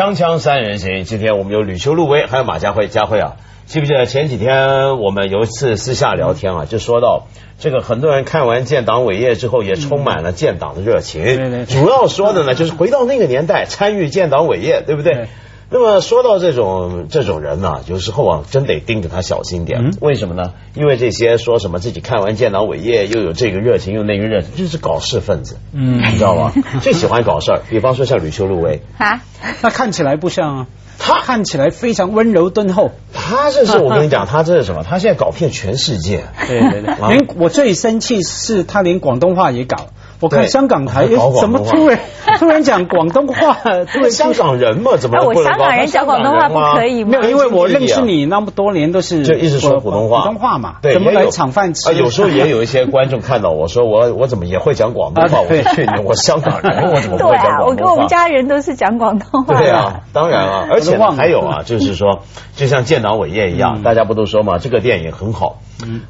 锵锵三人行，今天我们有吕秋、陆威，还有马家辉。家辉啊，记不记得前几天我们有一次私下聊天啊，就说到这个很多人看完建党伟业之后，也充满了建党的热情。对对对主要说的呢，就是回到那个年代参与建党伟业，对不对？对那么说到这种这种人呢、有时候啊，真得盯着他小心点。嗯为什么呢？因为这些说什么自己看完建党伟业，又有这个热情，又那个热情，就是搞事分子。嗯你知道吗？最喜欢搞事儿，比方说像吕秋、露薇。啊，那看起来不像啊，他看起来非常温柔敦厚。他这是我跟你讲，他这是什么？他现在搞遍全世界。对对对，啊连我最生气是他连广东话也搞。我看香港台 怎么突然 突然讲广东话？突然香港人嘛，怎么哎我不能搞香港人讲广东话不可以吗？没有，因为我认识你那么多年都是就一直说普通话，普通话嘛，对，怎么来抢饭吃？啊，有时候也有一些观众看到我说我我怎么也会讲广东话？我说去你，我香港人，我怎么会讲啊，我广东话？跟我们家人都是讲广东话。对啊，当然啊，而且还有啊，就是说，就像建党伟业一样，嗯大家不都说嘛，这个电影很好，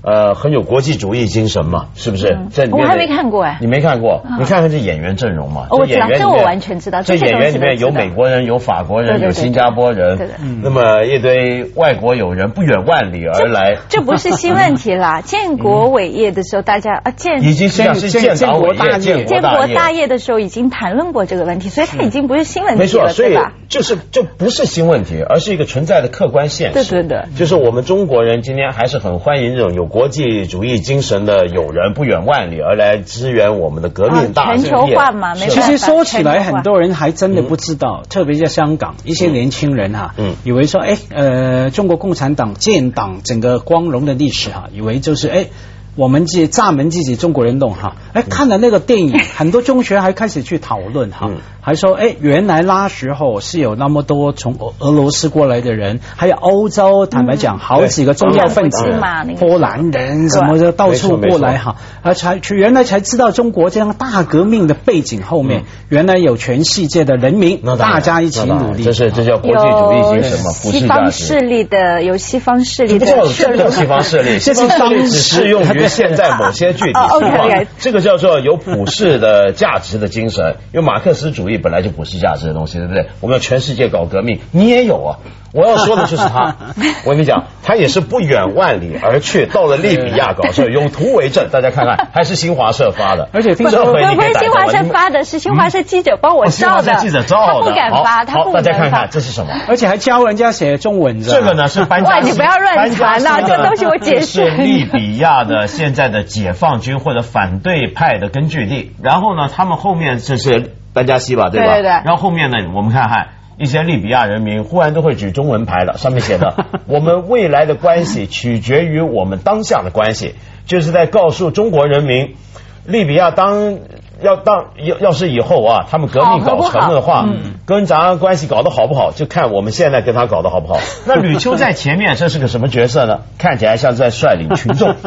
呃，很有国际主义精神嘛，是不是嗯？这我还没看过哎你没看过？嗯你看看这演员阵容嘛，哦我知道演员里面这我完全知道这演员里面有美国人，有法国人，有新加坡人那么一堆外国友人不远万里而来。这不是新问题啦。建国伟业的时候，大家啊建已经是建建党，建国大业建建国大业。的时候已经谈论过这个问题，所以它已经不是新问没错，题了，所以对吧？就是就不是新问题，而是一个存在的客观现实。对对对就是我们中国人今天还是很欢迎这种有国际主义精神的友人，不远万里而来支援我们的革命大啊全事业。球化嘛其实说起来，很多人还真的不知道，特别在香港，一些年轻人哈、嗯以为说，哎，呃，中国共产党建党整个光荣的历史哈、以为就是哎。我们自己炸门自己中国人弄哈，哎，看了那个电影，很多中学还开始去讨论哈。嗯，还说哎，原来那时候是有那么多从俄俄罗斯过来的人，还有欧洲，坦白讲，好几个宗教分子当然嘛那，个波兰人什么的到处过来哈，而，才去原来才知道中国这样大革命的背景后面，原来有全世界的人民大家一起努力，这是这叫国际主义精神嘛，西方势。力的有西方势力的摄入这不叫西方势力，西这是方势力当时适用于现在某些具体哦情况。这个叫做有普世的价值的精神，因为马克思主义本来就普世价值的东西，对不对？我们要全世界搞革命，你也有啊。我要说的就是他，我跟你讲，他也是不远万里而去，到了利比亚搞事，有图为证。大家看看，还是新华社发的，而且听说不这回不是新华社发的，是新华社记者帮我哦新华照的，社记者照的，他不敢好发，他不敢发大家看看。这是什么？而且还教人家写中文，这个呢是班加哇你不要乱传啊西这东西我解释是利比亚的现在的解放军或者反对派的根据地。然后呢，他们后面这是班加西吧，对吧？对对对然后后面呢，我们看看。一些利比亚人民忽然都会举中文牌了，上面写的“ 我们未来的关系取决于我们当下的关系”，就是在告诉中国人民，利比亚当要当要要是以后啊，他们革命搞成的话，嗯跟咱关系搞得好不好，就看我们现在跟他搞得好不好。那吕秋在前面，这是个什么角色呢？看起来像在率领群众。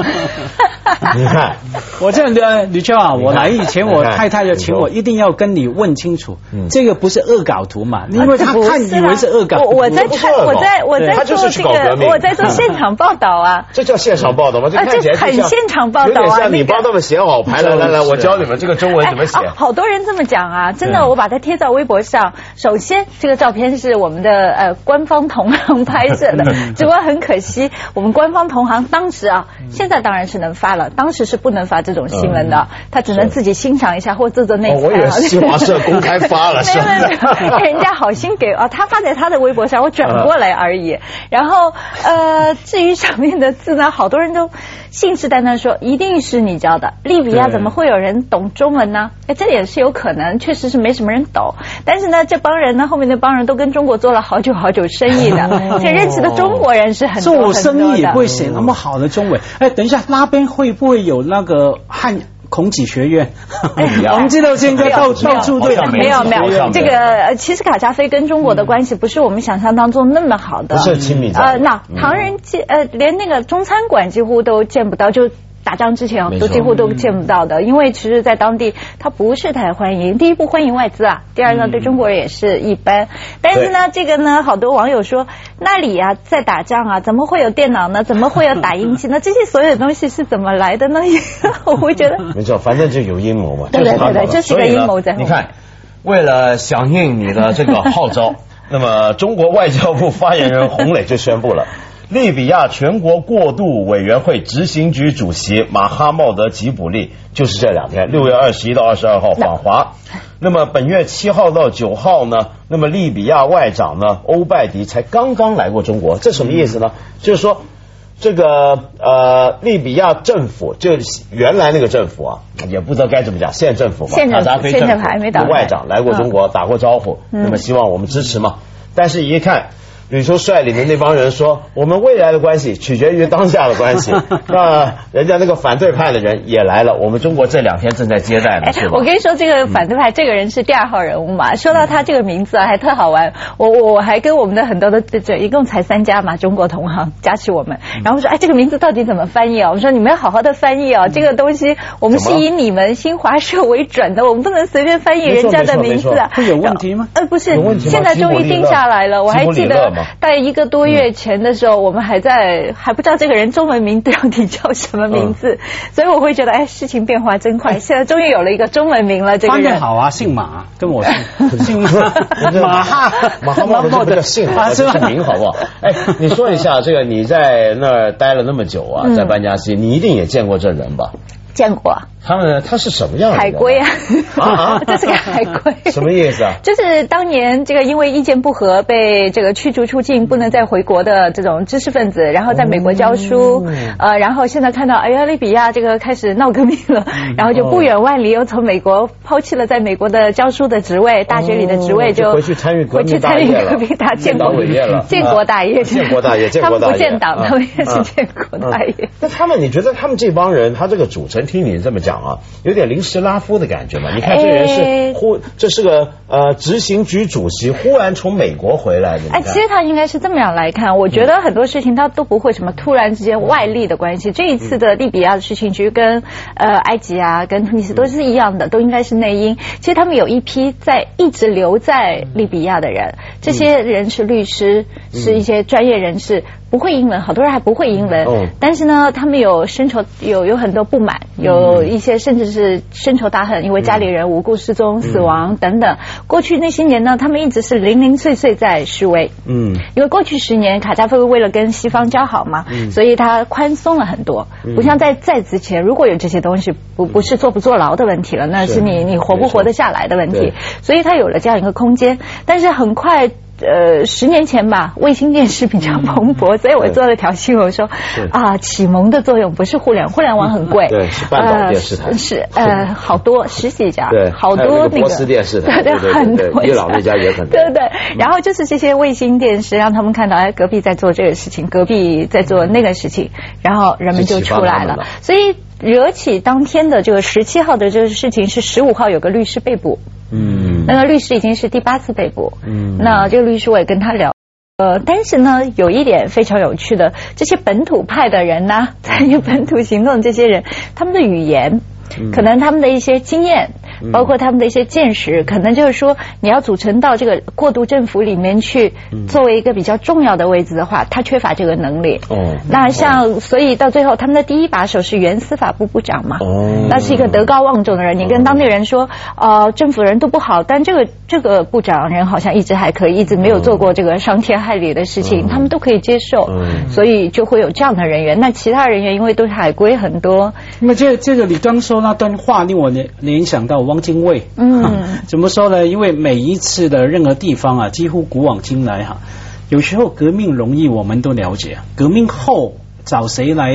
你看，我这样的吕秋啊，我来以前，我太太就请我一定要跟你问清楚嗯，这个不是恶搞图嘛？因为他不看以为是恶搞。我我在看，我在我在做这个，我在做现场报道啊。这叫现场报道吗？这很现场报道啊有点像你那个帮他们写好牌，来来来，我教你们这个中文怎么写好多人这么讲啊，真嗯的，我把它贴在微博上。首先，这个照片是我们的呃官方同行拍摄的，嗯只不过很可惜，我们官方同行当时啊，现在当然是能发了，当时是不能发这种新闻的，他只能自己欣赏一下或做做内嗯哦，我以为参啊。新华社公开发了，是吧？有，人家好心给啊，他发在他的微博上，我转过来而已。然后呃，至于上面的字呢，好多人都信誓旦旦说一定是你教的。利比亚怎么会有人懂中文呢？哎，这也是有可能，确实是没什么人懂。但是呢，这帮人呢，后面那帮人都跟中国做了好久好久生意的，所以认识的中国人是很多做生意也不会写那么好的中文。哎，等一下，那边会不会有那个汉孔子学院？我们知道现在到到处都有。没有没有，没有这个呃其实卡扎菲跟中国的关系不是我们想象当中那么好的，不是亲密呃，那唐人街呃，连那个中餐馆几乎都见不到，就。打仗之前都几乎都见不到的，因为其实，在当地他不是太欢迎。第一不欢迎外资啊，第二呢对中国人也是一般。但是呢，这个呢，好多网友说那里啊在打仗啊，怎么会有电脑呢？怎么会有打印机呢？这些所有的东西是怎么来的呢？我会觉得没错，反正就有阴谋嘛。对对对对这是个所以呢阴谋在你看，为了响应你的这个号召，那么中国外交部发言人洪磊就宣布了。利比亚全国过渡委员会执行局主席马哈茂德吉卜利就是这两天六月二十一到二十二号访华。那么本月七号到九号呢？那么利比亚外长呢欧拜迪才刚刚来过中国，这什么意思呢？就是说这个呃利比亚政府就原来那个政府啊，也不知道该怎么讲，县政府吧，县政府卡扎菲县政政府还没到外长来过中国打过招呼，嗯那么希望我们支持嘛。但是一看。吕秋率领的那帮人说，我们未来的关系 取决于当下的关系。那人家那个反对派的人也来了，我们中国这两天正在接待呢，哎我跟你说，这个反对派这个人是第二号人物嘛。说到他这个名字啊，还特好玩。我我我还跟我们的很多的这这一共才三家嘛，中国同行加起我们，然后说哎，这个名字到底怎么翻译啊？我说你们要好好的翻译啊，这个东西我们是以你们新华社为准的，我们不能随便翻译人家的名字啊。会有问题吗？呃，不是现在终于定下来了。我还记得大概一个多月前的时候，我们还在还不知道这个人中文名到底叫什么名字，所以我会觉得，哎，事情变化真快。现在终于有了一个中文名了，这个人。翻得好啊，姓马，跟我姓姓马。马。哈马哈茂德这不叫姓，是名，好不好？哎，你说一下这个，你在那儿待了那么久啊，嗯在班加西，你一定也见过这人吧？见过。他们他是什么样的？海龟啊。啊，这是个海龟。什么意思啊？就是当年这个因为意见不合被这个驱逐出境，不能再回国的这种知识分子，然后在美国教书，呃，然后现在看到哎呀利比亚这个开始闹革命了，然后就不远万里又从美国抛弃了在美国的教书的职位，大学里的职位就回去参与革回去命大参与业了。建国伟业了。建国大业，建国大业建他们国大业。不建党，啊他们也是啊。建国大业。那他们，你觉得他们这帮人，他这个组成，听你这么讲啊，有点临时拉夫的感觉嘛？你看这人哎是忽，这是个呃执行局主席，忽然从美国回来的。你哎，其实他应该是这么样来看，我觉得很多事情他都不会什么突然之间外力的关系。这一次的利比亚的事情，其实跟呃埃及啊、跟突尼斯都是一样的，都应该是内因。其实他们有一批在一直留在利比亚的人，这些人是律师，是一些专业人士。不会英文，好多人还不会英文，嗯但是呢，他们有深仇，有有很多不满，有一些甚至是深仇大恨，因为家里人无故失踪、死亡等等。过去那些年呢，他们一直是零零碎碎在示威，嗯，因为过去十年卡扎菲为了跟西方交好嘛，所以他宽松了很多，不像在在之前，如果有这些东西，不不是坐不坐牢的问题了，那是是你你活不活得下来的问对。题，所以他有了这样一个空间，但是很快。呃，十年前吧，卫星电视比较蓬勃，所以我做了条新闻说啊，启蒙的作用不是互联，互联网很贵，对是半岛电视台。呃是呃 好多十几家，对好还有那个波多那个斯电视台对很多对伊朗那家也很多。对对对，然后就是这些卫星电视让他们看到，哎，隔壁在做这个事情，隔壁在做那个事情，然后人们就出来了，所以惹起当天的这个十七号的这个事情是十五号有个律师被捕，嗯那个律师已经是第八次被捕。嗯那这个律师我也跟他聊。呃，但是呢，有一点非常有趣的，这些本土派的人呢，参与本土行动这些人，他们的语言，可能他们的一些经验，包括他们的一些见识，可能就是说，你要组成到这个过渡政府里面去，作为一个比较重要的位置的话，他缺乏这个能力。哦。那像，所以到最后，他们的第一把手是原司法部部长嘛，哦。那是一个德高望重的人。你跟当地人说，呃，政府人都不好，但这个这个部长人好像一直还可以，一直没有做过这个伤天害理的事情，他们都可以接受，嗯。所以就会有这样的人员。那其他人员因为都是海归很多，那么这这个你刚说那段话令我联联想到汪精卫，嗯。怎么说呢？因为每一次的任何地方啊，几乎古往今来哈，有时候革命容易，我们都了解，革命后找谁来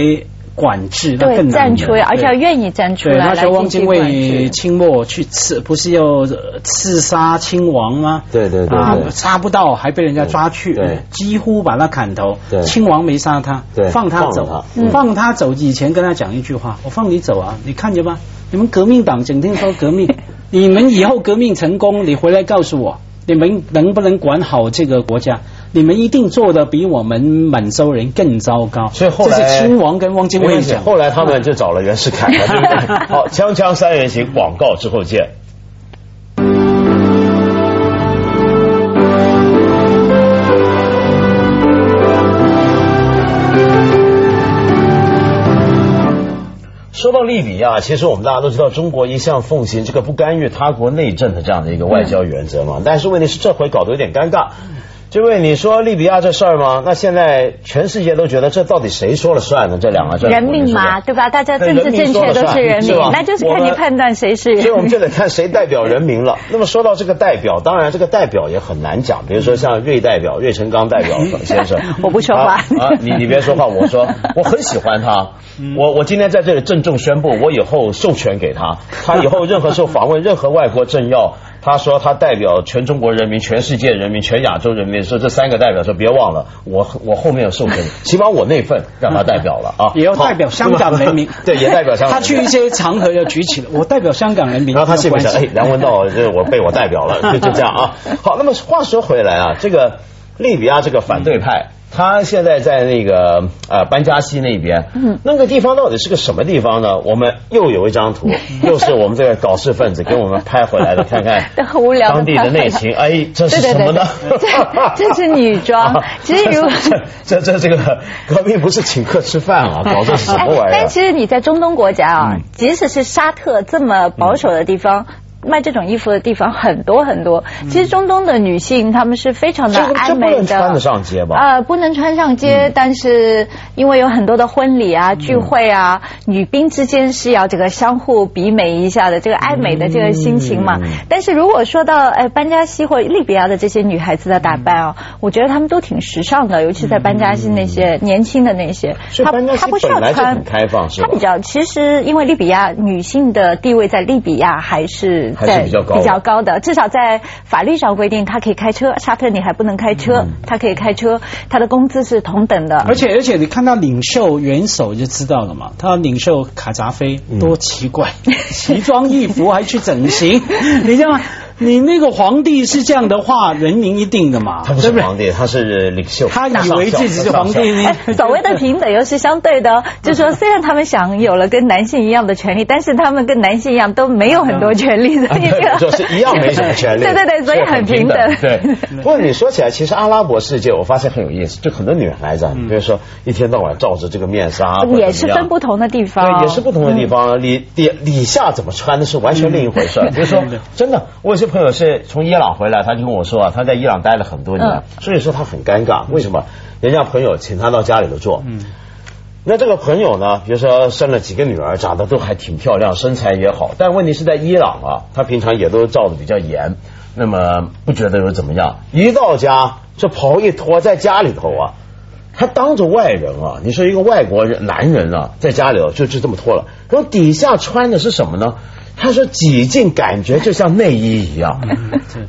管制，那对，更难了站出来，而且要愿意站出对，来那时候汪精卫。清末去刺，不是要呃刺杀亲王吗？对对对啊，杀不到，还被人家抓去，对几乎把他砍头。对亲王没杀他对，放他走放，他嗯放他走。以前跟他讲一句话，我放你走啊，你看着吧，你们革命党整天说革命，你们以后革命成功，你回来告诉我，你们能不能管好这个国家？你们一定做的比我们满洲人更糟糕。所以后来这是亲王跟汪精卫讲。后来他们就找了袁世凯了，对不对？好，锵锵三人行，广告之后见。说到利比亚，其实我们大家都知道，中国一向奉行这个不干预他国内政的这样的一个外交原则嘛。但是问题是，这回搞得有点尴尬。就为你说利比亚这事儿吗？那现在全世界都觉得这到底谁说了算呢？这两个政府人命嘛，对吧？大家政治正确都是人民，那就是看你判断谁是。所以我们就得看谁代表人民了。那么说到这个代表，当然这个代表也很难讲。比如说像瑞代表、瑞成刚代表先生，我不说话啊，你你别说话，我说我很喜欢他。我我今天在这里郑重宣布，我以后授权给他，他以后任何时候访问任何外国政要。他说他代表全中国人民、全世界人民、全亚洲人民，说这三个代表说别忘了我，我后面有授权，起码我那份让他代表了啊，也要代表香港人民，对，也代表香港。他去一些场合要举起了，我代表香港人民。然后他信不信？哎，梁文道，这我被我代表了，就就这样啊。好，那么话说回来啊，这个利比亚这个反对派。他现在在那个呃班加西那边，嗯，那个地方到底是个什么地方呢？我们又有一张图，又是我们这个搞事分子给我们拍回来的，看看 很无聊当地的内情。哎，这是什么呢？这是女装。其实如这这这个革命不是请客吃饭啊，搞这什么玩意儿？但其实你在中东国家啊，即使是沙特这么保守的地方。卖这种衣服的地方很多很多。其实中东的女性她们是非常的爱美的。穿得上街吧？呃，不能穿上街，但是因为有很多的婚礼啊、聚会啊，女兵之间是要这个相互比美一下的，这个爱美的这个心情嘛。但是如果说到哎班加西或利比亚的这些女孩子的打扮啊，我觉得她们都挺时尚的，尤其在班加西那些年轻的那些。她她不需要穿。很开放是？她比较其实因为利比亚女性的地位在利比亚还是。还是比较高，比较高的，至少在法律上规定，他可以开车。沙特你还不能开车，他可以开车，他的工资是同等的。而且而且，你看到领袖元首就知道了嘛？他领袖卡扎菲多奇怪，奇装异服还去整形，你知道吗？你那个皇帝是这样的话，人民一定的嘛？他不是皇帝，他是领袖。他以为自己是皇帝呢。所谓的平等又是相对的，就是说，虽然他们享有了跟男性一样的权利，但是他们跟男性一样都没有很多权利。所以 就是一样没什么权利。对对对，所以很平等。对。不过你说起来，其实阿拉伯世界，我发现很有意思，就很多女孩子，比如说一天到晚照着这个面纱，也是分不同的地方。对，也是不同的地方。里底底下怎么穿的是完全另一回事。比如说，真的，我有些朋友是从。伊朗回来，他就跟我说啊，他在伊朗待了很多年，所以说他很尴尬。为什么？人家朋友请他到家里头坐，那这个朋友呢，比如说生了几个女儿，长得都还挺漂亮，身材也好，但问题是在伊朗啊，他平常也都照的比较严，那么不觉得有怎么样。一到家，这袍一脱，在家里头啊，他当着外人啊，你说一个外国人男人啊，在家里头就就这么脱了，然后底下穿的是什么呢？他说挤进感觉就像内衣一样，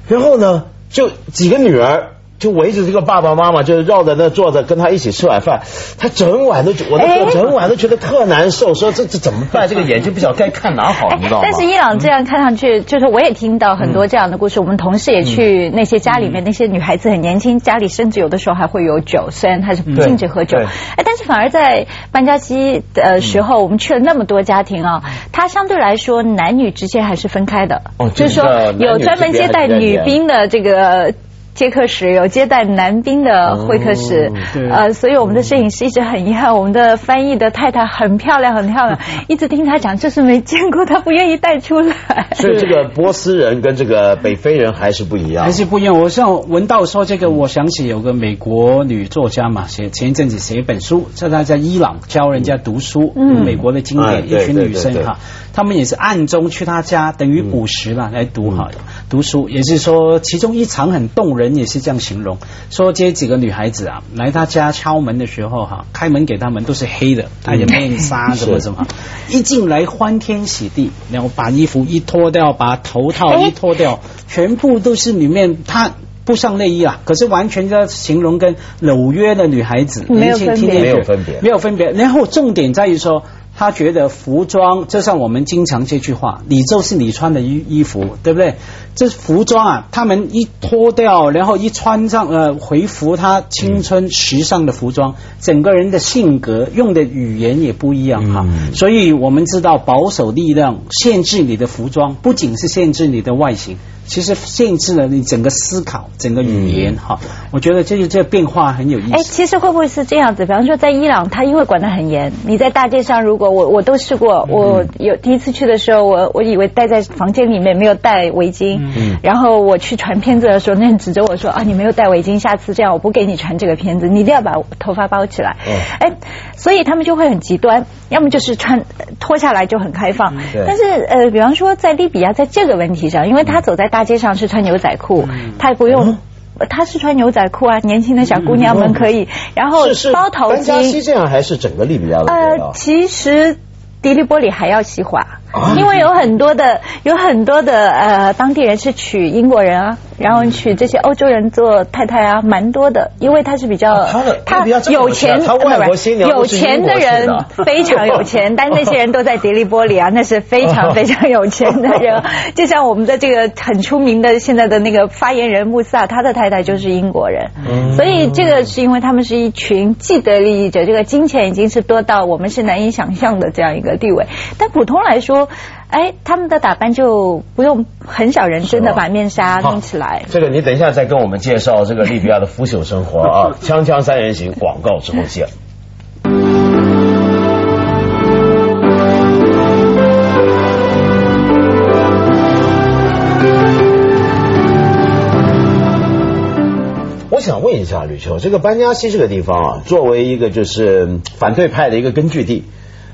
然后呢，就几个女儿。就围着这个爸爸妈妈，就是绕在那坐着，跟他一起吃晚饭。他整晚都，我都整晚都觉得特难受，说这这怎么办？这个眼睛不晓得该看哪好，你知道吗？但是伊朗这样看上去，就是我也听到很多这样的故事。我们同事也去那些家里面，那些女孩子很年轻，家里甚至有的时候还会有酒，虽然他是不禁止喝酒。哎，但是反而在班加西的时候，我们去了那么多家庭啊，他相对来说男女之间还是分开的，就是说有专门接待女兵的这个。接客室有接待男宾的会客室，呃，所以我们的摄影师一直很遗憾，我们的翻译的太太很漂亮，很漂亮，一直听他讲，就是没见过，他不愿意带出来。所以这个波斯人跟这个北非人还是不一样，还是不一样。我像文道说这个，我想起有个美国女作家嘛，写前一阵子写一本书，叫她在伊朗教人家读书，嗯美国的经典，一群女生哈。他们也是暗中去他家，等于捕食了来读哈读书，也是说其中一场很动人，也是这样形容，说这几个女孩子啊来他家敲门的时候哈，开门给他们都是黑的，戴着面纱什么什么，一进来欢天喜地，然后把衣服一脱掉，把头套一脱掉，全部都是里面他不上内衣啊，可是完全在形容跟纽约的女孩子没有分别，没有分别，没有分别，然后重点在于说。他觉得服装，就像我们经常这句话，你就是你穿的衣衣服，对不对？这服装啊，他们一脱掉，然后一穿上，呃，回复他青春时尚的服装，整个人的性格用的语言也不一样哈。所以我们知道，保守力量限制你的服装，不仅是限制你的外形。其实限制了你整个思考、整个语言哈。我觉得这个这个变化很有意思。哎，其实会不会是这样子？比方说，在伊朗，他因为管得很严，你在大街上，如果我我都试过，我有第一次去的时候，我我以为待在房间里面没有戴围巾，嗯。然后我去传片子的时候，那人指着我说啊，你没有戴围巾，下次这样我不给你传这个片子，你一定要把头发包起来。哎，所以他们就会很极端，要么就是穿脱下来就很开放，对。但是呃，比方说在利比亚，在这个问题上，因为他走在大街上是穿牛仔裤，他也不用。他是穿牛仔裤啊，年轻的小姑娘们可以，然后是是包头班加西。这样还是整个利比亚的呃，？其实迪利波里还要西化，啊 因为有很多的有很多的呃当地人是娶英国人啊，然后娶这些欧洲人做太太啊，蛮多的，因为他是比较啊他的利比较有有钱外国新娘有钱的人非常有钱，但那些人都在迪利波里啊，那是非常非常有钱的人。就像我们的这个很出名的现在的那个发言人穆萨，他的太太就是英国人，嗯所以这个是因为他们是一群既得利益者，这个金钱已经是多到我们是难以想象的这样一个地位。但普通来说，哎，他们的打扮就不用很少人真的把面纱弄起来。这个你等一下再跟我们介绍这个利比亚的腐朽生活啊！锵锵三人行广告之后见。我想问一下吕秋，这个班加西这个地方啊，作为一个就是嗯反对派的一个根据地，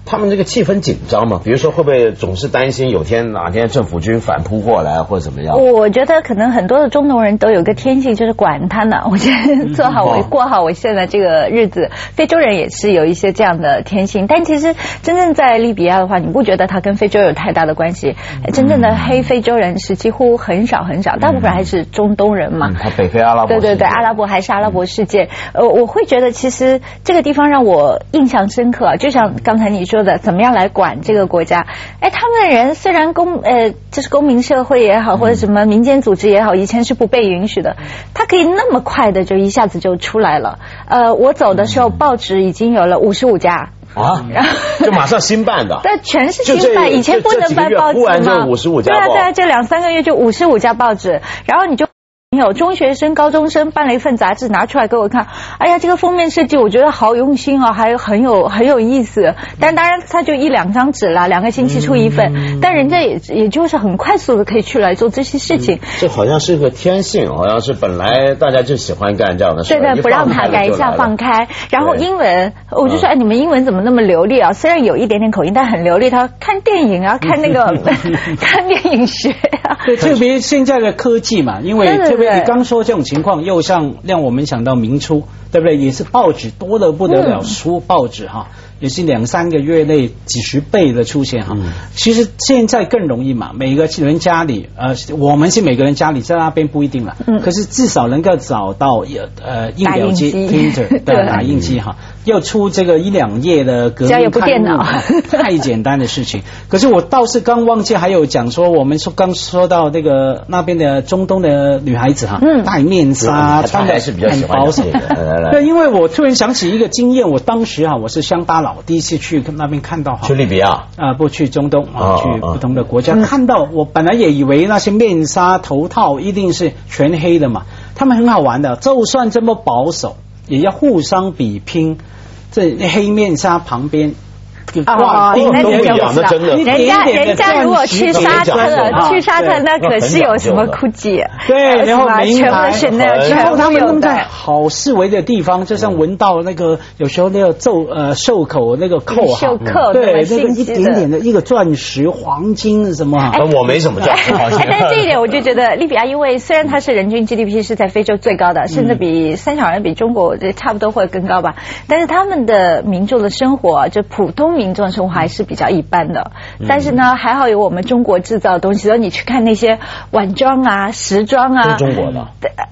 他们这个气氛紧张嘛？比如说会不会总是担心有天哪天政府军反扑过来或者怎么样？我觉得可能很多的中东人都有一个天性，就是管他呢。我觉得做好我哦过好我现在这个日子。非洲人也是有一些这样的天性，但其实真正在利比亚的话，你不觉得他跟非洲有太大的关系？真正的黑非洲人是几乎很少很少，大部分还是中东人嘛嗯，。他北非阿拉伯对对对，阿拉伯还是阿拉伯世界。呃，我会觉得其实这个地方让我印象深刻啊，就像刚才你说的，怎么样来管这个国家？哎，他们的人虽然公呃，就是公民社会也好，或者什么民间组织也好，以前是不被允许的，他可以那么快的就一下子就出来了。呃，我走的时候，报纸已经有了五十五家。啊然后，就马上新办的。但，全是新办，以前不能办报纸就这几个月忽然就五十五家对啊，对啊，这两三个月就五十五家报纸，然后你就。有中学生、高中生办了一份杂志拿出来给我看，哎呀，这个封面设计我觉得好用心哦，还有 很有很有意思。但当然，它就一两张纸啦，两个星期出一份，嗯但人家也也就是很快速的可以去来做这些事情。这好像是个天性，好像是本来大家就喜欢干这样的事。对对，不让他改一下放开。然后英文，我就说，嗯哎，你们英文怎么那么流利啊？虽然有一点点口音，但很流利。他看电影啊，看那个 看电影学啊。对，特别现在的科技嘛，因为特别对。你刚说这种情况，又像让我们想到明初，对不对？也是报纸多的不得了，书报纸哈，也是两三个月内几十倍的出现哈。嗯。其实现在更容易嘛，每个人家里，呃，我们是每个人家里，在那边不一定了，嗯。可是至少能够找到呃印表机打印机。Printer 对的打印机哈，要出这个一两页的革只要有部命刊电脑物哈太简单的事情。可是我倒是刚忘记还有讲说，我们说刚说到那个那边的中东的女孩子哈，嗯。戴面纱，穿的还是比较喜欢很保守。讲这个来来来。对，因为我突然想起一个经验，我当时哈我是乡巴佬，第一次去那边看到哈去。利比亚，啊，不去中东啊，哦去哦不同的国家，看到我本来也以为那些面纱、头套一定是全黑的嘛，他们很好玩的，就算这么保守，也要互相比拼，这黑面纱旁边。挂哦那一点点你就不知道那真的人家人家如果去沙特啊，去沙特那可是有什么那很 GUCCI，对，然后全部是那很然后他们弄在。好四维的地方，就像闻到那个有时候那个皱呃袖口那个扣哈袖扣对，一点点的一个钻石、黄金什么我没什么赚，好像哎，但是这一点我就觉得 利比亚，因为虽然它是人均 GDP 是在非洲最高的，甚至比三小人比中国这差不多会更高吧，但是他们的民众的生活，就普通民众生活还是比较一般的。但是呢，还好有我们中国制造的东西，所以你去看那些晚装啊、时装啊，都中国的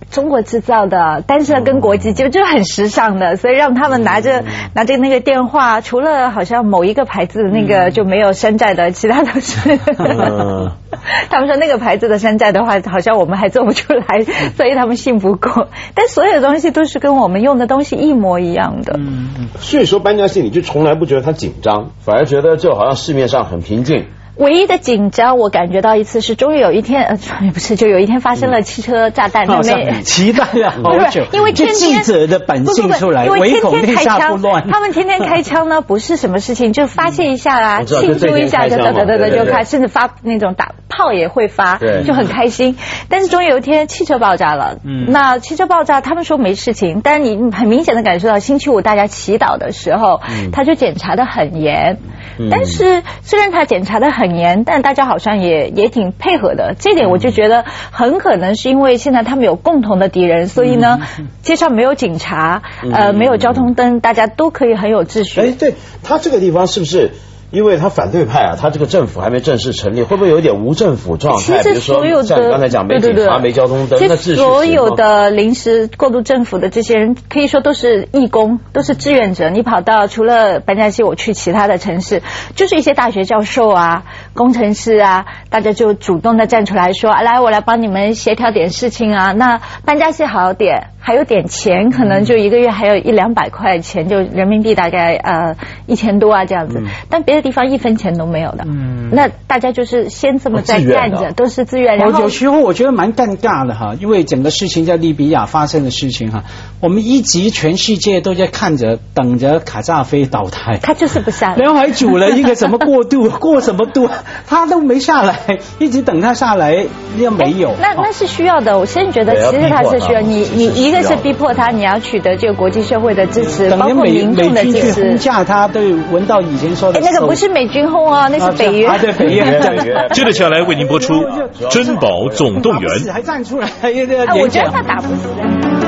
中国制造的，但是跟国际就就很时尚的，所以让他们拿着拿着那个电话，除了好像某一个牌子的那个就没有山寨的，其他都是。嗯 他们说那个牌子的山寨的话，好像我们还做不出来，所以他们信不过。但所有东西都是跟我们用的东西一模一样的。嗯嗯。所以说搬家信你就从来不觉得它紧张，反而觉得就好像市面上很平静。唯一的紧张，我感觉到一次是，终于有一天，呃，不是，就有一天发生了汽车炸弹，好那没。像期待了好久，因为天天记者的本性出来，不不不因为天天天开枪他们天天开枪呢，不是什么事情，就发泄一下啊，庆祝一下，就就这天开枪嘛得得得得对对对。就开，甚至发那种打炮也会发对，就很开心。但是终于有一天汽车爆炸了，嗯。那汽车爆炸，他们说没事情，但是你很明显的感受到星期五大家祈祷的时候，他就检查的很严。嗯。但是虽然他检查的很严，但大家好像也也挺配合的。这点我就觉得很可能是因为现在他们有共同的敌人，所以呢，街上没有警察，呃，没有交通灯，大家都可以很有秩序。哎，对他这个地方是不是？因为他反对派啊，他这个政府还没正式成立，会不会有点无政府状态？其实所有的像你刚才讲没对对对警察、没交通灯，其那秩序实所有的临时过渡政府的这些人，可以说都是义工，都是志愿者。你跑到除了班加西，我去其他的城市，就是一些大学教授啊、工程师啊，大家就主动的站出来说：“啊来，我来帮你们协调点事情啊。”那班加西好点，还有点钱，可能就一个月还有一两百块钱，就人民币大概呃一千多啊这样子。但别的地方一分钱都没有的。嗯那大家就是先这么在干着，都是自愿。然我后有时候我觉得蛮尴尬的哈，因为整个事情在利比亚发生的事情哈，我们一直全世界都在看着等着卡扎菲倒台。他就是不下来。然后还组了一个什么过渡，过什么渡，他都没下来，一直等他下来，又没有。那那是需要的，我现在觉得其实他是需要你，你一个是逼迫他，你要取得这个国际社会的支持，包等于美括民众的支持轰。炸他，都有闻到以前说的哎，那个手不是美军轰啊，那啊是北约。啊，对北约。北约接着下来为您播出《珍宝总动员》。还站出来，有点啊我觉得他打不死。